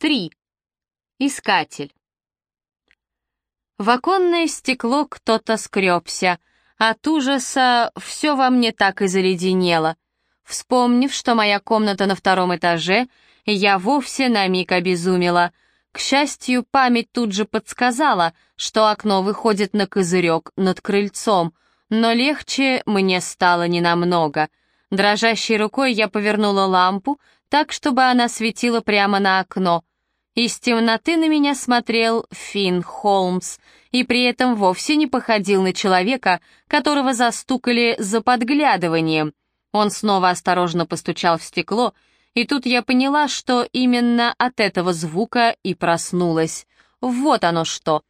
3. Искатель. В оконное стекло кто-то скребся. От ужаса все во мне так и заледенело. Вспомнив, что моя комната на втором этаже, я вовсе на миг обезумела. К счастью, память тут же подсказала, что окно выходит на козырек над крыльцом, но легче мне стало ненамного. Дрожащей рукой я повернула лампу, так, чтобы она светила прямо на окно. Из темноты на меня смотрел Финн Холмс, и при этом вовсе не походил на человека, которого застукали за подглядыванием. Он снова осторожно постучал в стекло, и тут я поняла, что именно от этого звука и проснулась. Вот оно что.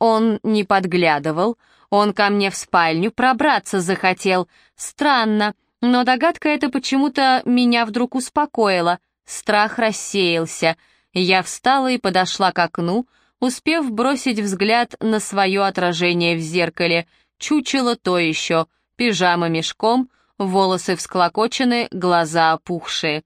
Он не подглядывал, он ко мне в спальню пробраться захотел. Странно, но догадка эта почему-то меня вдруг успокоила. Страх рассеялся. Я встала и подошла к окну, успев бросить взгляд на свое отражение в зеркале. Чучело то еще, пижама мешком, волосы всклокочены, глаза опухшие.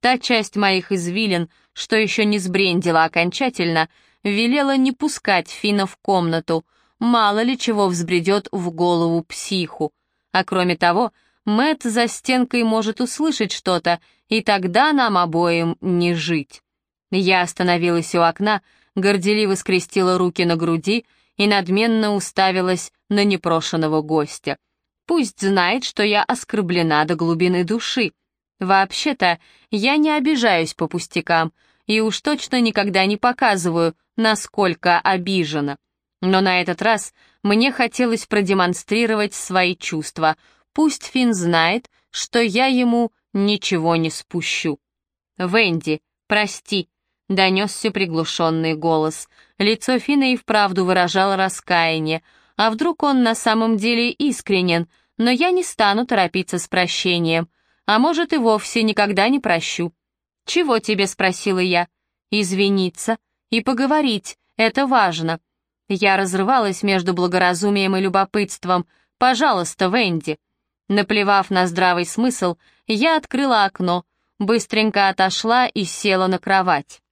Та часть моих извилин, что еще не сбрендила окончательно, велела не пускать Фина в комнату, мало ли чего взбредет в голову психу. А кроме того, Мэт за стенкой может услышать что-то, и тогда нам обоим не жить. Я остановилась у окна, горделиво скрестила руки на груди и надменно уставилась на непрошенного гостя. Пусть знает, что я оскорблена до глубины души. Вообще-то, я не обижаюсь по пустякам и уж точно никогда не показываю, насколько обижена. Но на этот раз мне хотелось продемонстрировать свои чувства — Пусть Финн знает, что я ему ничего не спущу. «Венди, прости», — донесся приглушенный голос. Лицо Фина и вправду выражало раскаяние. А вдруг он на самом деле искренен, но я не стану торопиться с прощением. А может, и вовсе никогда не прощу. «Чего тебе?» — спросила я. «Извиниться и поговорить, это важно». Я разрывалась между благоразумием и любопытством. «Пожалуйста, Венди». Наплевав на здравый смысл, я открыла окно, быстренько отошла и села на кровать.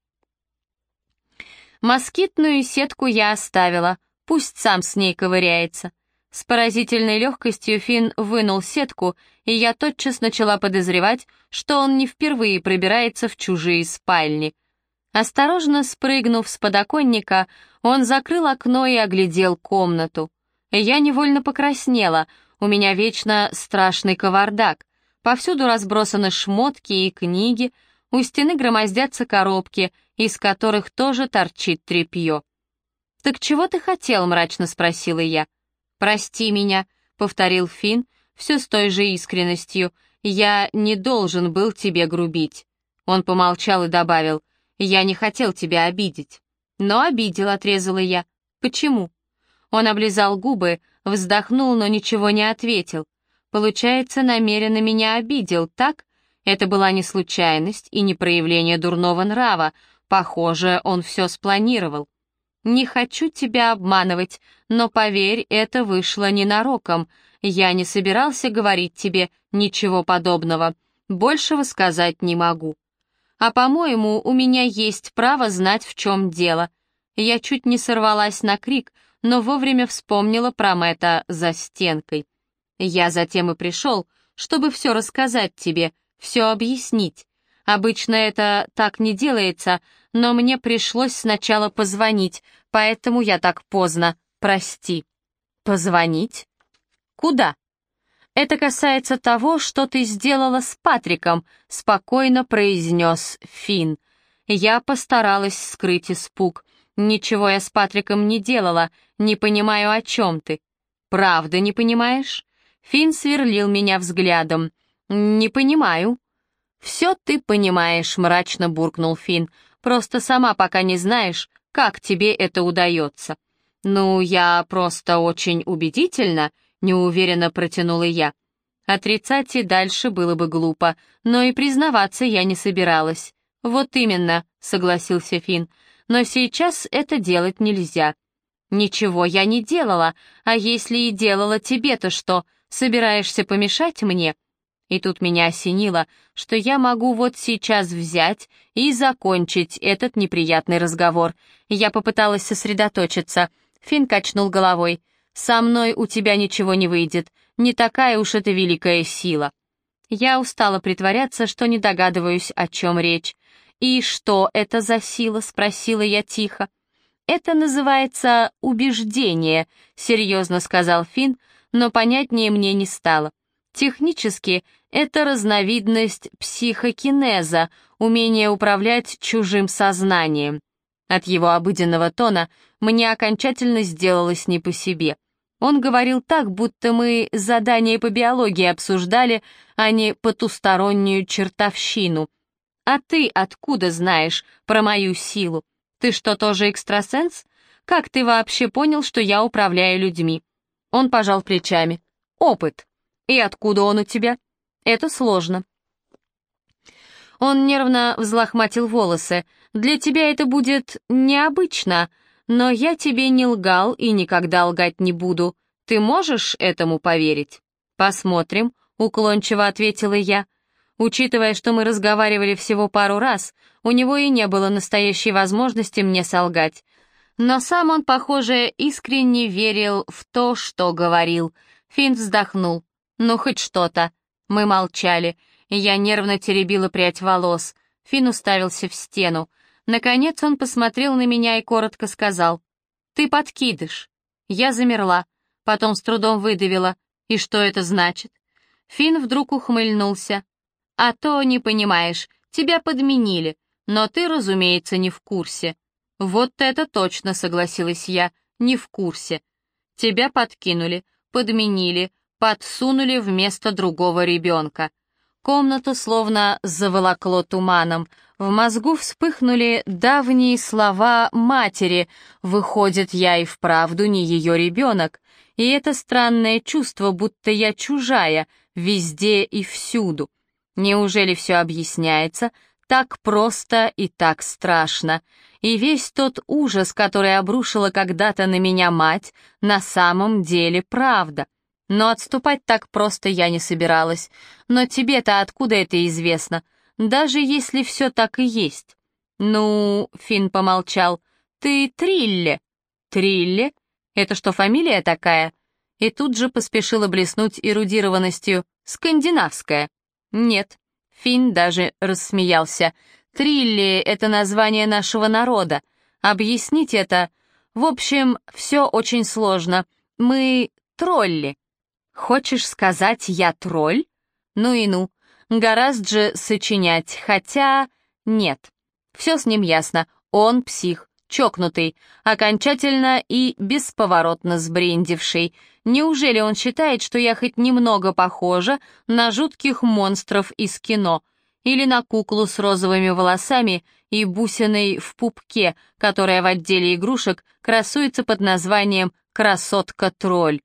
Москитную сетку я оставила, пусть сам с ней ковыряется. С поразительной легкостью Финн вынул сетку, и я тотчас начала подозревать, что он не впервые пробирается в чужие спальни. Осторожно спрыгнув с подоконника, он закрыл окно и оглядел комнату. Я невольно покраснела — у меня вечно страшный кавардак. Повсюду разбросаны шмотки и книги, у стены громоздятся коробки, из которых тоже торчит тряпье. «Так чего ты хотел?» — мрачно спросила я. «Прости меня», — повторил Финн, все с той же искренностью. «Я не должен был тебе грубить». Он помолчал и добавил, «Я не хотел тебя обидеть». «Но обидел», — отрезала я. «Почему?» Он облизал губы, вздохнул, но ничего не ответил. Получается, намеренно меня обидел, так? Это была не случайность и не проявление дурного нрава. Похоже, он все спланировал. Не хочу тебя обманывать, но поверь, это вышло ненароком. Я не собирался говорить тебе ничего подобного. Большего сказать не могу. А по-моему, у меня есть право знать, в чем дело. Я чуть не сорвалась на крик, но вовремя вспомнила про Мэтта за стенкой. Я затем и пришел, чтобы все рассказать тебе, все объяснить. Обычно это так не делается, но мне пришлось сначала позвонить, поэтому я так поздно. Прости. Позвонить? Куда? Это касается того, что ты сделала с Патриком, спокойно произнес Финн. Я постаралась скрыть испуг. «Ничего я с Патриком не делала, не понимаю, о чем ты». «Правда не понимаешь?» Финн сверлил меня взглядом. «Не понимаю». «Все ты понимаешь», — мрачно буркнул Финн. «Просто сама пока не знаешь, как тебе это удается». «Ну, я просто очень убедительно», — неуверенно протянула я. Отрицать и дальше было бы глупо, но и признаваться я не собиралась. «Вот именно», — согласился Финн но сейчас это делать нельзя. Ничего я не делала, а если и делала тебе-то что, собираешься помешать мне? И тут меня осенило, что я могу вот сейчас взять и закончить этот неприятный разговор. Я попыталась сосредоточиться. Финн качнул головой. «Со мной у тебя ничего не выйдет. Не такая уж это великая сила». Я устала притворяться, что не догадываюсь, о чем речь. «И что это за сила?» — спросила я тихо. «Это называется убеждение», — серьезно сказал Финн, но понятнее мне не стало. Технически это разновидность психокинеза, умение управлять чужим сознанием. От его обыденного тона мне окончательно сделалось не по себе. Он говорил так, будто мы задание по биологии обсуждали, а не потустороннюю чертовщину. «А ты откуда знаешь про мою силу? Ты что, тоже экстрасенс? Как ты вообще понял, что я управляю людьми?» Он пожал плечами. «Опыт. И откуда он у тебя?» «Это сложно». Он нервно взлохматил волосы. «Для тебя это будет необычно, но я тебе не лгал и никогда лгать не буду. Ты можешь этому поверить?» «Посмотрим», — уклончиво ответила я. Учитывая, что мы разговаривали всего пару раз, у него и не было настоящей возможности мне солгать. Но сам он, похоже, искренне верил в то, что говорил. Финн вздохнул. «Ну, хоть что-то». Мы молчали. Я нервно теребила прядь волос. Финн уставился в стену. Наконец он посмотрел на меня и коротко сказал. «Ты подкидыш». Я замерла, потом с трудом выдавила. «И что это значит?» Финн вдруг ухмыльнулся. «А то, не понимаешь, тебя подменили, но ты, разумеется, не в курсе». «Вот это точно», — согласилась я, — «не в курсе». «Тебя подкинули, подменили, подсунули вместо другого ребенка». Комнату словно заволокло туманом. В мозгу вспыхнули давние слова матери. Выходит, я и вправду не ее ребенок. И это странное чувство, будто я чужая, везде и всюду. Неужели все объясняется так просто и так страшно? И весь тот ужас, который обрушила когда-то на меня мать, на самом деле правда. Но отступать так просто я не собиралась. Но тебе-то откуда это известно? Даже если все так и есть. Ну, Финн помолчал. Ты Трилле. Трилле? Это что, фамилия такая? И тут же поспешила блеснуть эрудированностью. Скандинавская. Нет. Финн даже рассмеялся. Трилли — это название нашего народа. Объяснить это... В общем, все очень сложно. Мы тролли. Хочешь сказать, я тролль? Ну и ну. Гораздо же сочинять, хотя... Нет. Все с ним ясно. Он псих, чокнутый, окончательно и бесповоротно сбрендивший. Неужели он считает, что я хоть немного похожа на жутких монстров из кино? Или на куклу с розовыми волосами и бусиной в пупке, которая в отделе игрушек красуется под названием «Красотка-тролль».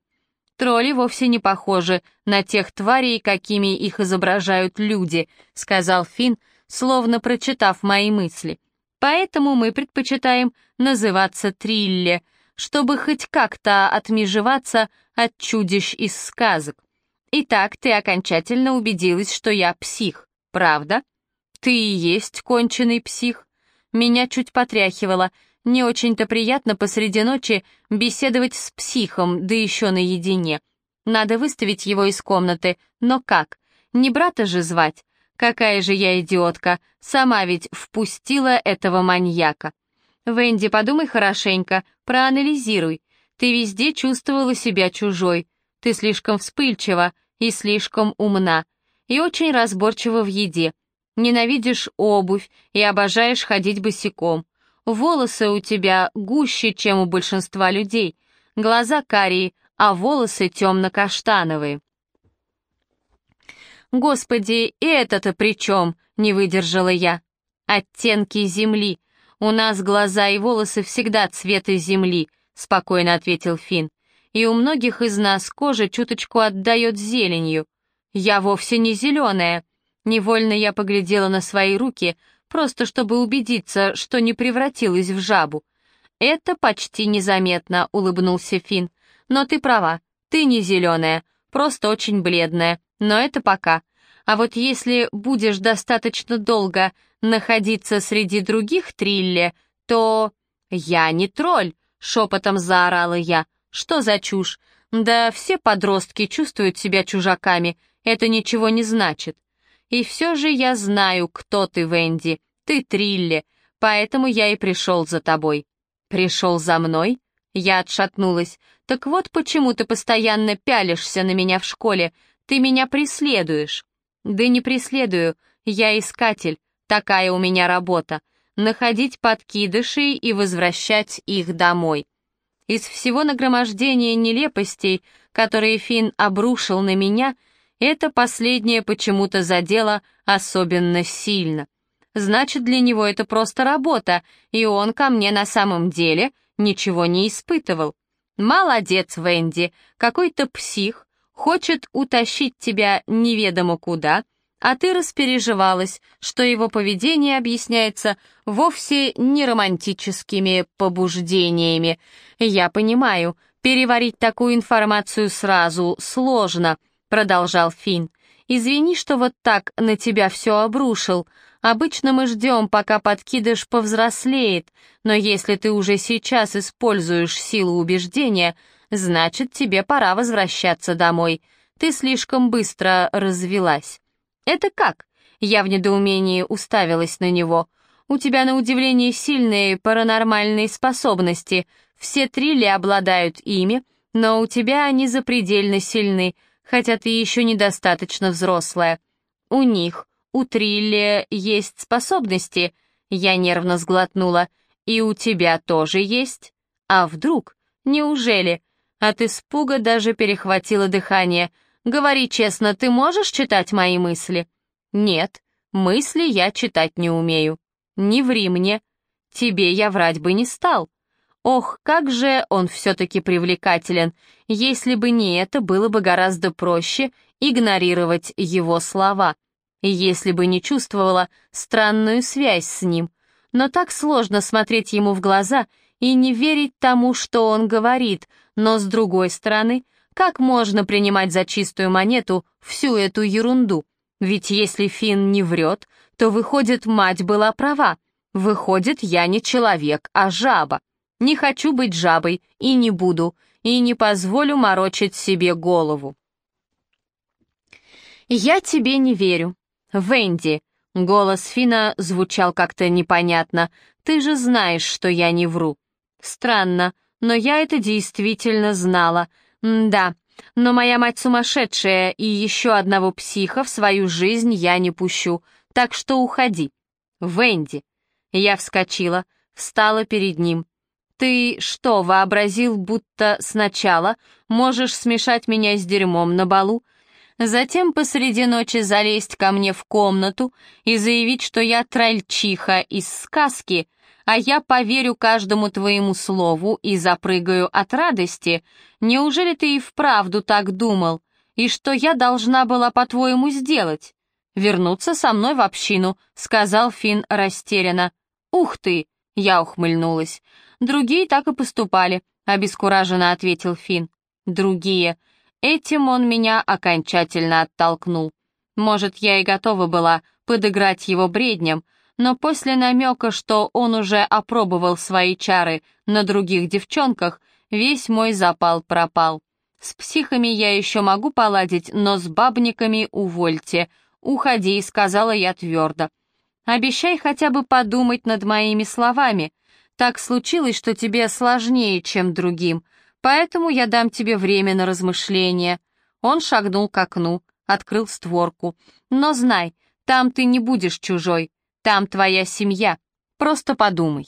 «Тролли вовсе не похожи на тех тварей, какими их изображают люди», — сказал Финн, словно прочитав мои мысли. «Поэтому мы предпочитаем называться Трилле, чтобы хоть как-то отмежеваться от чудищ из сказок. Итак, ты окончательно убедилась, что я псих, правда? Ты и есть конченый псих. Меня чуть потряхивало, не очень-то приятно посреди ночи беседовать с психом, да еще наедине. Надо выставить его из комнаты, но как? Не брата же звать? Какая же я идиотка, сама ведь впустила этого маньяка. Венди, подумай хорошенько, проанализируй. Ты везде чувствовала себя чужой. Ты слишком вспыльчива и слишком умна. И очень разборчива в еде. Ненавидишь обувь и обожаешь ходить босиком. Волосы у тебя гуще, чем у большинства людей. Глаза карие, а волосы темно-каштановые. «Господи, и это-то при чем?» — не выдержала я. «Оттенки земли. У нас глаза и волосы всегда цвета земли», — спокойно ответил Финн. «И у многих из нас кожа чуточку отдает зеленью. Я вовсе не зеленая». Невольно я поглядела на свои руки, просто чтобы убедиться, что не превратилась в жабу. «Это почти незаметно», — улыбнулся Финн. «Но ты права, ты не зеленая, просто очень бледная, но это пока. А вот если будешь достаточно долго находиться среди других трилле, то... «Я не тролль!» — шепотом заорала я. «Что за чушь? Да все подростки чувствуют себя чужаками, это ничего не значит. И все же я знаю, кто ты, Венди. Ты Трилли, поэтому я и пришел за тобой». «Пришел за мной?» Я отшатнулась. «Так вот почему ты постоянно пялишься на меня в школе. Ты меня преследуешь». «Да не преследую. Я искатель. Такая у меня работа. Находить подкидышей и возвращать их домой». Из всего нагромождения нелепостей, которые Финн обрушил на меня, это последнее почему-то задело особенно сильно. Значит, для него это просто работа, и он ко мне на самом деле ничего не испытывал. Молодец, Венди, какой-то псих хочет утащить тебя неведомо куда, а ты распереживалась, что его поведение объясняется вовсе не романтическими побуждениями. Я понимаю, переварить такую информацию сразу сложно, продолжал Финн. Извини, что вот так на тебя все обрушил. Обычно мы ждем, пока подкидыш повзрослеет, но если ты уже сейчас используешь силу убеждения, значит, тебе пора возвращаться домой. Ты слишком быстро развелась. Это как? Я в недоумении уставилась на него. У тебя на удивление сильные паранормальные способности. Все трилли обладают ими, но у тебя они запредельно сильны, хотя ты еще недостаточно взрослая. У них, у трилли, есть способности. Я нервно сглотнула. И у тебя тоже есть? А вдруг? Неужели? От испуга даже перехватило дыхание. Говори честно, ты можешь читать мои мысли? Нет, мысли я читать не умею. Не ври мне. Тебе я врать бы не стал. Ох, как же он все-таки привлекателен. Если бы не это, было бы гораздо проще игнорировать его слова. Если бы не чувствовала странную связь с ним. Но так сложно смотреть ему в глаза и не верить тому, что он говорит, но с другой стороны, как можно принимать за чистую монету всю эту ерунду? Ведь если Финн не врет, то выходит, мать была права. Выходит, я не человек, а жаба. Не хочу быть жабой и не буду, и не позволю морочить себе голову. «Я тебе не верю. Венди», — голос Фина звучал как-то непонятно, «ты же знаешь, что я не вру». «Странно, но я это действительно знала. М да, но моя мать сумасшедшая, и еще одного психа в свою жизнь я не пущу, так что уходи». «Венди». Я вскочила, встала перед ним. «Ты что, вообразил, будто сначала можешь смешать меня с дерьмом на балу, затем посреди ночи залезть ко мне в комнату и заявить, что я трольчиха из сказки, а я поверю каждому твоему слову и запрыгаю от радости. Неужели ты и вправду так думал? И что я должна была, по-твоему, сделать? Вернуться со мной в общину, сказал Финн растерянно. Ух ты, я ухмыльнулась. Другие так и поступали, обескураженно ответил Финн. Другие. Этим он меня окончательно оттолкнул. Может, я и готова была подыграть его бредням, но после намека, что он уже опробовал свои чары на других девчонках, весь мой запал пропал. С психами я еще могу поладить, но с бабниками увольте. Уходи, сказала я твердо. Обещай хотя бы подумать над моими словами. Так случилось, что тебе сложнее, чем другим, поэтому я дам тебе время на размышления. Он шагнул к окну, открыл створку. Но знай, там ты не будешь чужой. Там твоя семья. Просто подумай.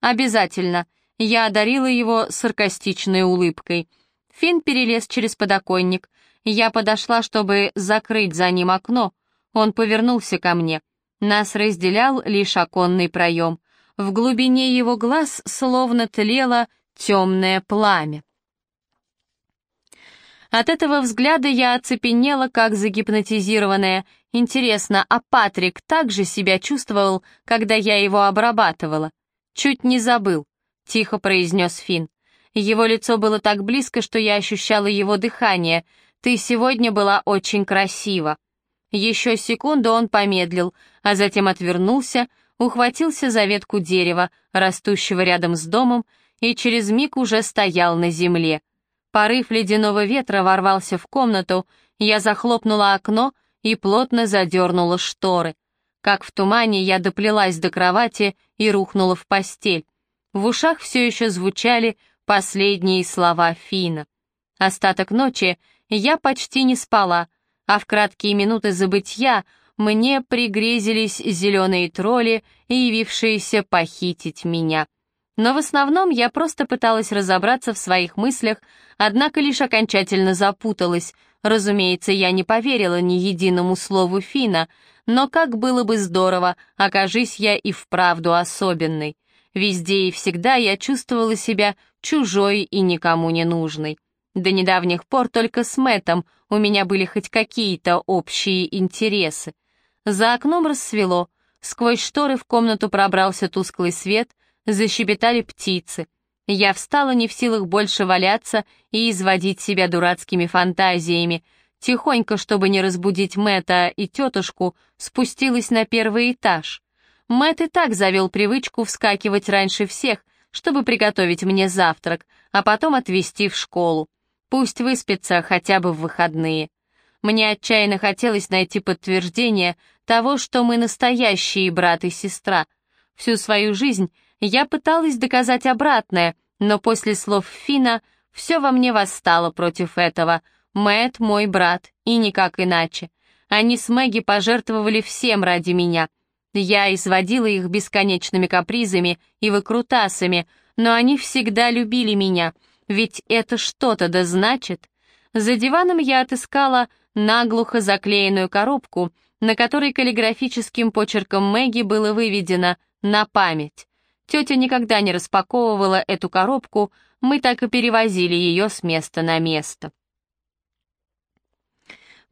Обязательно. Я одарила его саркастичной улыбкой. Финн перелез через подоконник. Я подошла, чтобы закрыть за ним окно. Он повернулся ко мне. Нас разделял лишь оконный проем. В глубине его глаз словно тлело темное пламя. От этого взгляда я оцепенела, как загипнотизированная. Интересно, а Патрик также себя чувствовал, когда я его обрабатывала? Чуть не забыл, тихо произнес Финн. Его лицо было так близко, что я ощущала его дыхание. Ты сегодня была очень красива. Еще секунду он помедлил, а затем отвернулся, ухватился за ветку дерева, растущего рядом с домом, и через миг уже стоял на земле. Порыв ледяного ветра ворвался в комнату, я захлопнула окно и плотно задернула шторы. Как в тумане я доплелась до кровати и рухнула в постель. В ушах все еще звучали последние слова Фина. Остаток ночи я почти не спала, а в краткие минуты забытья мне пригрезились зеленые тролли, явившиеся похитить меня. Но в основном я просто пыталась разобраться в своих мыслях, однако лишь окончательно запуталась. Разумеется, я не поверила ни единому слову Фина, но как было бы здорово, окажись я и вправду особенной. Везде и всегда я чувствовала себя чужой и никому не нужной. До недавних пор только с Мэтом у меня были хоть какие-то общие интересы. За окном рассвело, сквозь шторы в комнату пробрался тусклый свет, защебетали птицы. Я встала не в силах больше валяться и изводить себя дурацкими фантазиями. Тихонько, чтобы не разбудить Мэтта и тетушку, спустилась на первый этаж. Мэтт и так завел привычку вскакивать раньше всех, чтобы приготовить мне завтрак, а потом отвезти в школу. Пусть выспится хотя бы в выходные. Мне отчаянно хотелось найти подтверждение того, что мы настоящие брат и сестра. Всю свою жизнь я пыталась доказать обратное, но после слов Фина все во мне восстало против этого. Мэт мой брат, и никак иначе. Они с Мэгги пожертвовали всем ради меня. Я изводила их бесконечными капризами и выкрутасами, но они всегда любили меня — ведь это что-то да значит. За диваном я отыскала наглухо заклеенную коробку, на которой каллиграфическим почерком Мэгги было выведено «на память». Тетя никогда не распаковывала эту коробку, мы так и перевозили ее с места на место.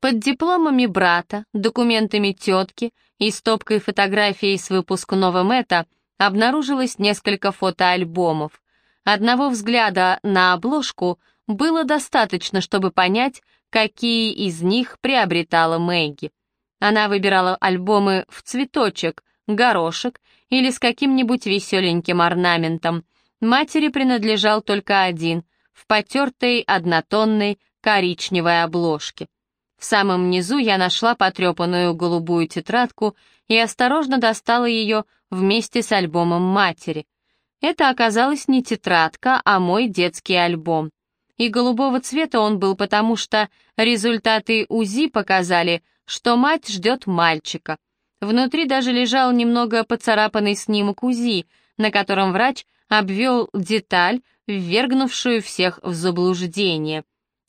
Под дипломами брата, документами тетки и стопкой фотографий с выпускного Мэтта обнаружилось несколько фотоальбомов. Одного взгляда на обложку было достаточно, чтобы понять, какие из них приобретала Мэгги. Она выбирала альбомы в цветочек, горошек или с каким-нибудь веселеньким орнаментом. Матери принадлежал только один, в потертой однотонной коричневой обложке. В самом низу я нашла потрепанную голубую тетрадку и осторожно достала ее вместе с альбомом матери — это оказалась не тетрадка, а мой детский альбом. И голубого цвета он был потому, что результаты УЗИ показали, что мать ждет мальчика. Внутри даже лежал немного поцарапанный снимок УЗИ, на котором врач обвел деталь, ввергнувшую всех в заблуждение.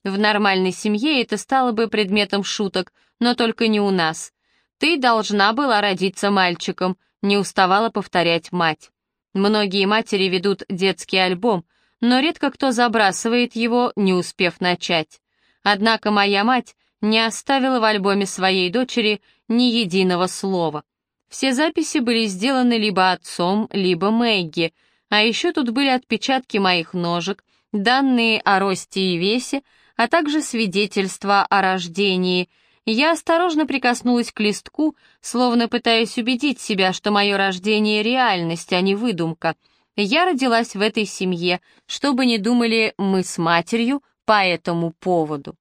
В нормальной семье это стало бы предметом шуток, но только не у нас. «Ты должна была родиться мальчиком», — не уставала повторять мать. Многие матери ведут детский альбом, но редко кто забрасывает его, не успев начать. Однако моя мать не оставила в альбоме своей дочери ни единого слова. Все записи были сделаны либо отцом, либо Мэгги, а еще тут были отпечатки моих ножек, данные о росте и весе, а также свидетельства о рождении — я осторожно прикоснулась к листку, словно пытаясь убедить себя, что мое рождение — реальность, а не выдумка. Я родилась в этой семье, что бы ни думали мы с матерью по этому поводу.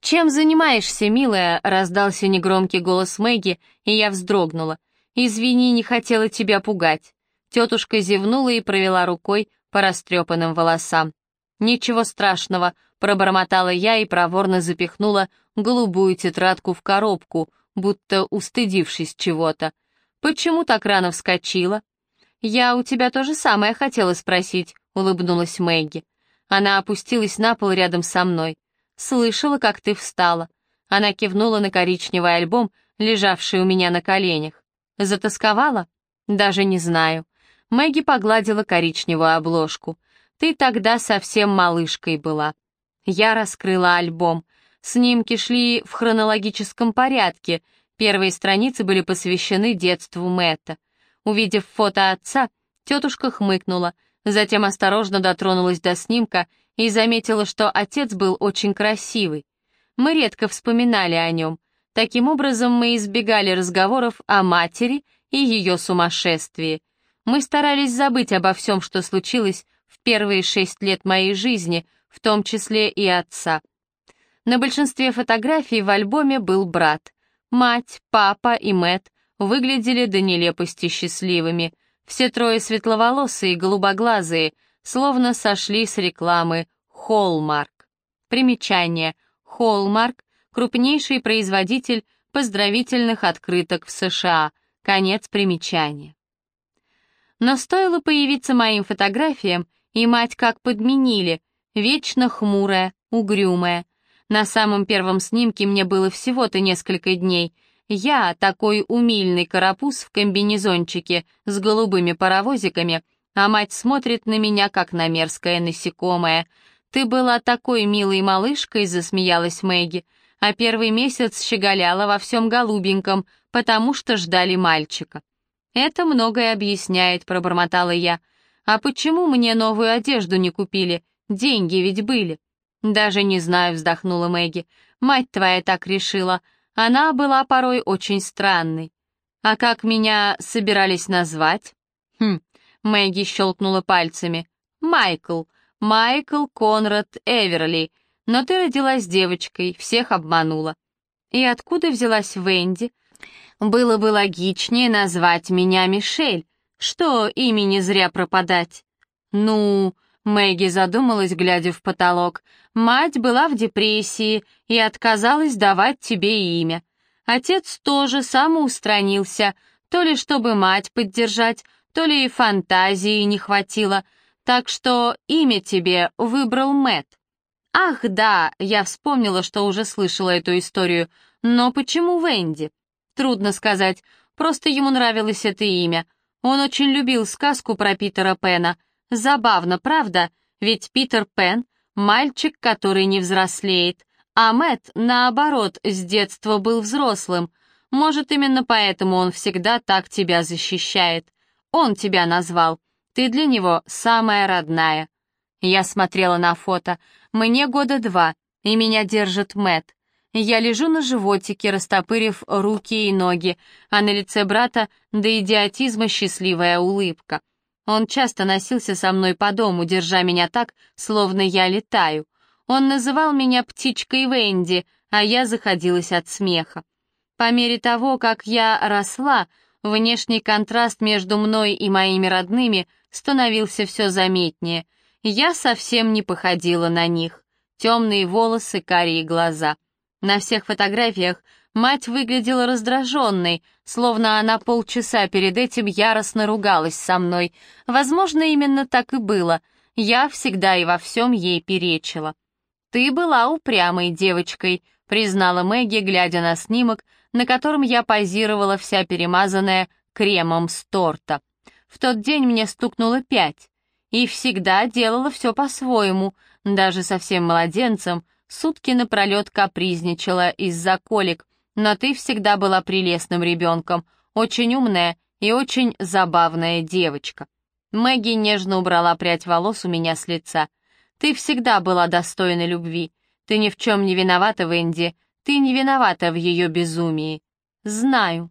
«Чем занимаешься, милая?» — раздался негромкий голос Мэгги, и я вздрогнула. «Извини, не хотела тебя пугать». Тетушка зевнула и провела рукой по растрепанным волосам. «Ничего страшного», — пробормотала я и проворно запихнула голубую тетрадку в коробку, будто устыдившись чего-то. «Почему так рано вскочила?» «Я у тебя то же самое хотела спросить», — улыбнулась Мэгги. Она опустилась на пол рядом со мной. «Слышала, как ты встала». Она кивнула на коричневый альбом, лежавший у меня на коленях. «Затасковала?» «Даже не знаю». Мэгги погладила коричневую обложку — ты тогда совсем малышкой была. Я раскрыла альбом. Снимки шли в хронологическом порядке. Первые страницы были посвящены детству Мэтта. Увидев фото отца, тетушка хмыкнула, затем осторожно дотронулась до снимка и заметила, что отец был очень красивый. Мы редко вспоминали о нем. Таким образом, мы избегали разговоров о матери и ее сумасшествии. Мы старались забыть обо всем, что случилось в первые шесть лет моей жизни, в том числе и отца. На большинстве фотографий в альбоме был брат. Мать, папа и Мэт выглядели до нелепости счастливыми. Все трое светловолосые и голубоглазые, словно сошли с рекламы «Холмарк». Примечание. «Холмарк» — крупнейший производитель поздравительных открыток в США. Конец примечания. Но стоило появиться моим фотографиям, и мать как подменили, вечно хмурая, угрюмая. На самом первом снимке мне было всего-то несколько дней. Я, такой умильный карапуз в комбинезончике с голубыми паровозиками, а мать смотрит на меня, как на мерзкое насекомое. «Ты была такой милой малышкой», — засмеялась Мэгги, а первый месяц щеголяла во всем голубеньком, потому что ждали мальчика. «Это многое объясняет», — пробормотала я. «А почему мне новую одежду не купили? Деньги ведь были». «Даже не знаю», — вздохнула Мэгги. «Мать твоя так решила. Она была порой очень странной». «А как меня собирались назвать?» «Хм», — Мэгги щелкнула пальцами. «Майкл. Майкл Конрад Эверли. Но ты родилась девочкой, всех обманула». «И откуда взялась Венди?» Было бы логичнее назвать меня Мишель. Что имени зря пропадать? Ну, Мэгги задумалась, глядя в потолок. Мать была в депрессии и отказалась давать тебе имя. Отец тоже самоустранился, то ли чтобы мать поддержать, то ли фантазии не хватило, так что имя тебе выбрал Мэт. Ах, да, я вспомнила, что уже слышала эту историю, но почему Венди? Трудно сказать, просто ему нравилось это имя. Он очень любил сказку про Питера Пена. Забавно, правда? Ведь Питер Пен — мальчик, который не взрослеет, а Мэтт, наоборот, с детства был взрослым. Может, именно поэтому он всегда так тебя защищает. Он тебя назвал. Ты для него самая родная. Я смотрела на фото. Мне года два, и меня держит Мэтт. Я лежу на животике, растопырив руки и ноги, а на лице брата до идиотизма счастливая улыбка. Он часто носился со мной по дому, держа меня так, словно я летаю. Он называл меня птичкой Венди, а я заходилась от смеха. По мере того, как я росла, внешний контраст между мной и моими родными становился все заметнее. Я совсем не походила на них. Темные волосы, карие глаза — на всех фотографиях мать выглядела раздраженной, словно она полчаса перед этим яростно ругалась со мной. Возможно, именно так и было. Я всегда и во всем ей перечила. «Ты была упрямой девочкой», — признала Мэгги, глядя на снимок, на котором я позировала вся перемазанная кремом с торта. В тот день мне стукнуло пять. И всегда делала все по-своему, даже совсем младенцем, Сутки напролет капризничала из-за колик, но ты всегда была прелестным ребенком, очень умная и очень забавная девочка. Мэгги нежно убрала прядь волос у меня с лица. Ты всегда была достойна любви. Ты ни в чем не виновата, Венди. Ты не виновата в ее безумии. Знаю.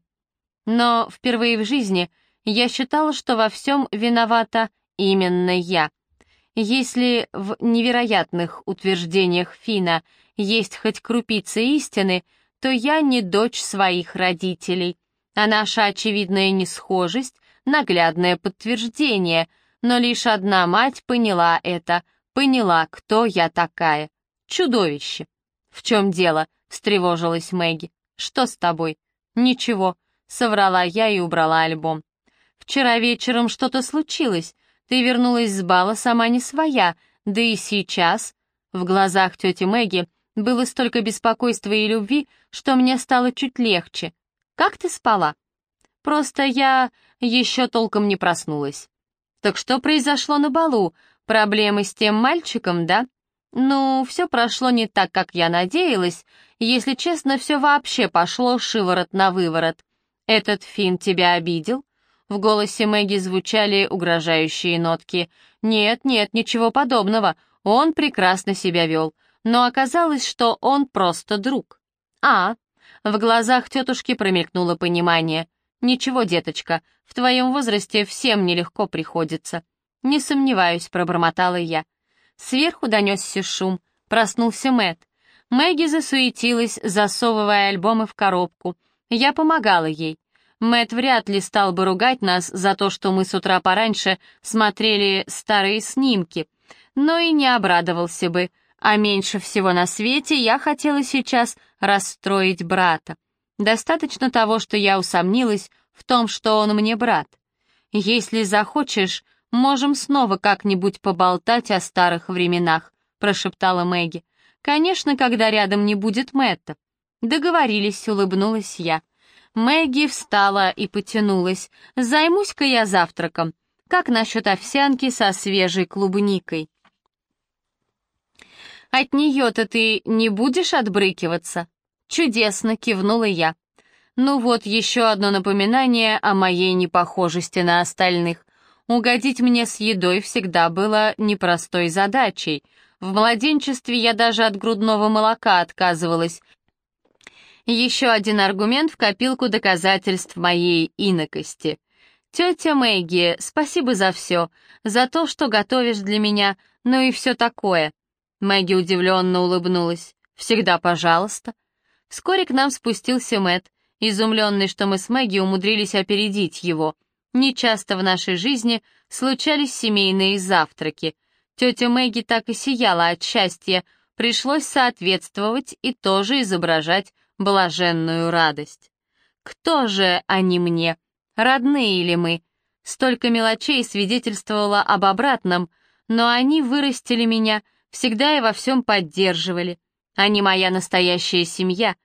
Но впервые в жизни я считала, что во всем виновата именно я. Если в невероятных утверждениях Фина есть хоть крупица истины, то я не дочь своих родителей, а наша очевидная несхожесть — наглядное подтверждение, но лишь одна мать поняла это, поняла, кто я такая. Чудовище. «В чем дело?» — встревожилась Мэгги. «Что с тобой?» «Ничего», — соврала я и убрала альбом. «Вчера вечером что-то случилось. Ты вернулась с бала сама не своя, да и сейчас...» В глазах тети Мэгги было столько беспокойства и любви, что мне стало чуть легче. «Как ты спала?» «Просто я еще толком не проснулась». «Так что произошло на балу? Проблемы с тем мальчиком, да?» «Ну, все прошло не так, как я надеялась. Если честно, все вообще пошло шиворот на выворот. Этот фин тебя обидел?» В голосе Мэгги звучали угрожающие нотки. «Нет, нет, ничего подобного. Он прекрасно себя вел. Но оказалось, что он просто друг. А, в глазах тетушки промелькнуло понимание. «Ничего, деточка, в твоем возрасте всем нелегко приходится». «Не сомневаюсь», — пробормотала я. Сверху донесся шум, проснулся Мэт. Мэгги засуетилась, засовывая альбомы в коробку. Я помогала ей. Мэт вряд ли стал бы ругать нас за то, что мы с утра пораньше смотрели старые снимки, но и не обрадовался бы, а меньше всего на свете я хотела сейчас расстроить брата. Достаточно того, что я усомнилась в том, что он мне брат. Если захочешь, можем снова как-нибудь поболтать о старых временах, прошептала Мэгги. Конечно, когда рядом не будет Мэтта. Договорились, улыбнулась я. Мэгги встала и потянулась. «Займусь-ка я завтраком. Как насчет овсянки со свежей клубникой?» «От нее-то ты не будешь отбрыкиваться?» «Чудесно!» — кивнула я. «Ну вот, еще одно напоминание о моей непохожести на остальных. Угодить мне с едой всегда было непростой задачей. В младенчестве я даже от грудного молока отказывалась, еще один аргумент в копилку доказательств моей инокости. «Тетя Мэгги, спасибо за все, за то, что готовишь для меня, ну и все такое». Мэгги удивленно улыбнулась. «Всегда пожалуйста». Вскоре к нам спустился Мэт, изумленный, что мы с Мэгги умудрились опередить его. Нечасто в нашей жизни случались семейные завтраки. Тетя Мэгги так и сияла от счастья, пришлось соответствовать и тоже изображать блаженную радость. Кто же они мне? Родные ли мы? Столько мелочей свидетельствовало об обратном, но они вырастили меня, всегда и во всем поддерживали. Они моя настоящая семья.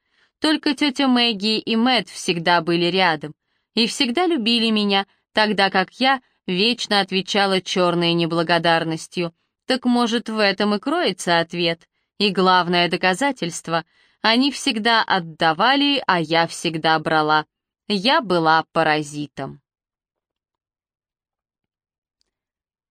Только тетя Мэгги и Мэтт всегда были рядом. И всегда любили меня, тогда как я вечно отвечала черной неблагодарностью. Так может, в этом и кроется ответ. И главное доказательство — они всегда отдавали, а я всегда брала. Я была паразитом.